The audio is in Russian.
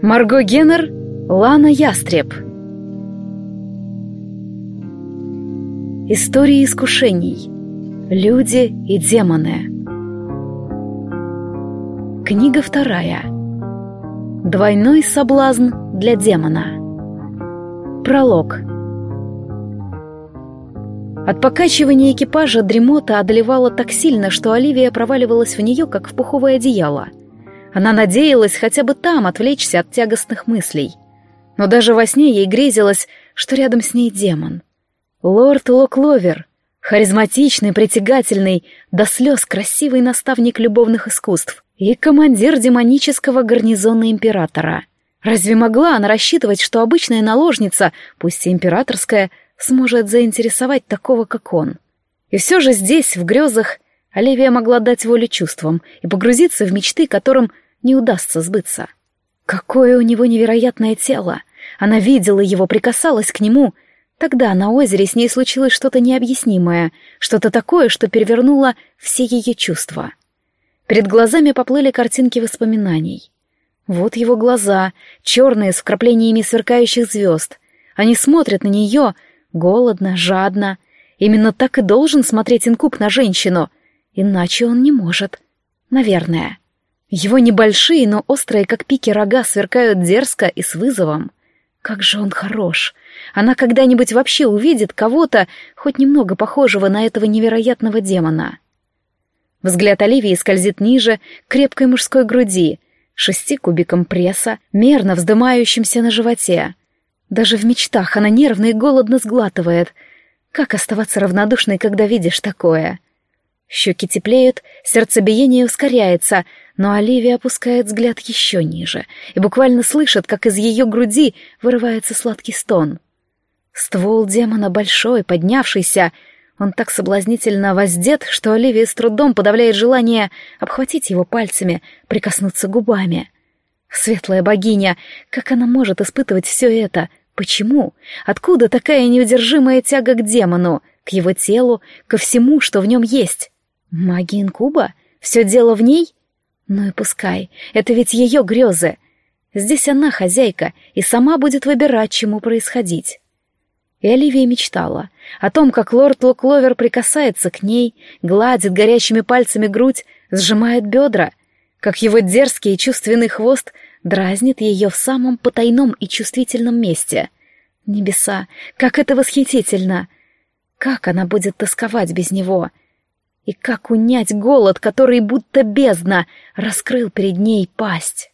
Марго Геннер, Лана Ястреб. Истории искушений. Люди и демоны. Книга вторая. Двойной соблазн для демона. Пролог. От покачивания экипажа дремота одолевала так сильно, что Оливия проваливалась в нее, как в пуховое одеяло. Она надеялась хотя бы там отвлечься от тягостных мыслей. Но даже во сне ей грезилось, что рядом с ней демон. Лорд Локловер, харизматичный, притягательный, до слез красивый наставник любовных искусств и командир демонического гарнизона императора. Разве могла она рассчитывать, что обычная наложница, пусть и императорская, сможет заинтересовать такого, как он? И все же здесь, в грезах, Оливия могла дать волю чувствам и погрузиться в мечты, которым не удастся сбыться. Какое у него невероятное тело! Она видела его, прикасалась к нему. Тогда на озере с ней случилось что-то необъяснимое, что-то такое, что перевернуло все ее чувства. Перед глазами поплыли картинки воспоминаний. Вот его глаза, черные, с вкраплениями сверкающих звезд. Они смотрят на нее, голодно, жадно. Именно так и должен смотреть инкуб на женщину — Иначе он не может. Наверное. Его небольшие, но острые, как пики рога, сверкают дерзко и с вызовом. Как же он хорош. Она когда-нибудь вообще увидит кого-то, хоть немного похожего на этого невероятного демона. Взгляд Оливии скользит ниже, крепкой мужской груди, шести кубикам пресса, мерно вздымающимся на животе. Даже в мечтах она нервно и голодно сглатывает. Как оставаться равнодушной, когда видишь такое? Щеки теплеют, сердцебиение ускоряется, но Оливия опускает взгляд еще ниже и буквально слышит, как из ее груди вырывается сладкий стон. Ствол демона большой, поднявшийся. Он так соблазнительно воздет, что Оливия с трудом подавляет желание обхватить его пальцами, прикоснуться губами. Светлая богиня, как она может испытывать все это? Почему? Откуда такая неудержимая тяга к демону, к его телу, ко всему, что в нем есть? Магия инкуба? Все дело в ней? Ну и пускай, это ведь ее грезы. Здесь она хозяйка и сама будет выбирать, чему происходить. И Оливия мечтала о том, как лорд Локловер прикасается к ней, гладит горячими пальцами грудь, сжимает бедра, как его дерзкий и чувственный хвост дразнит ее в самом потайном и чувствительном месте. Небеса, как это восхитительно! Как она будет тосковать без него — и как унять голод, который будто бездна раскрыл перед ней пасть.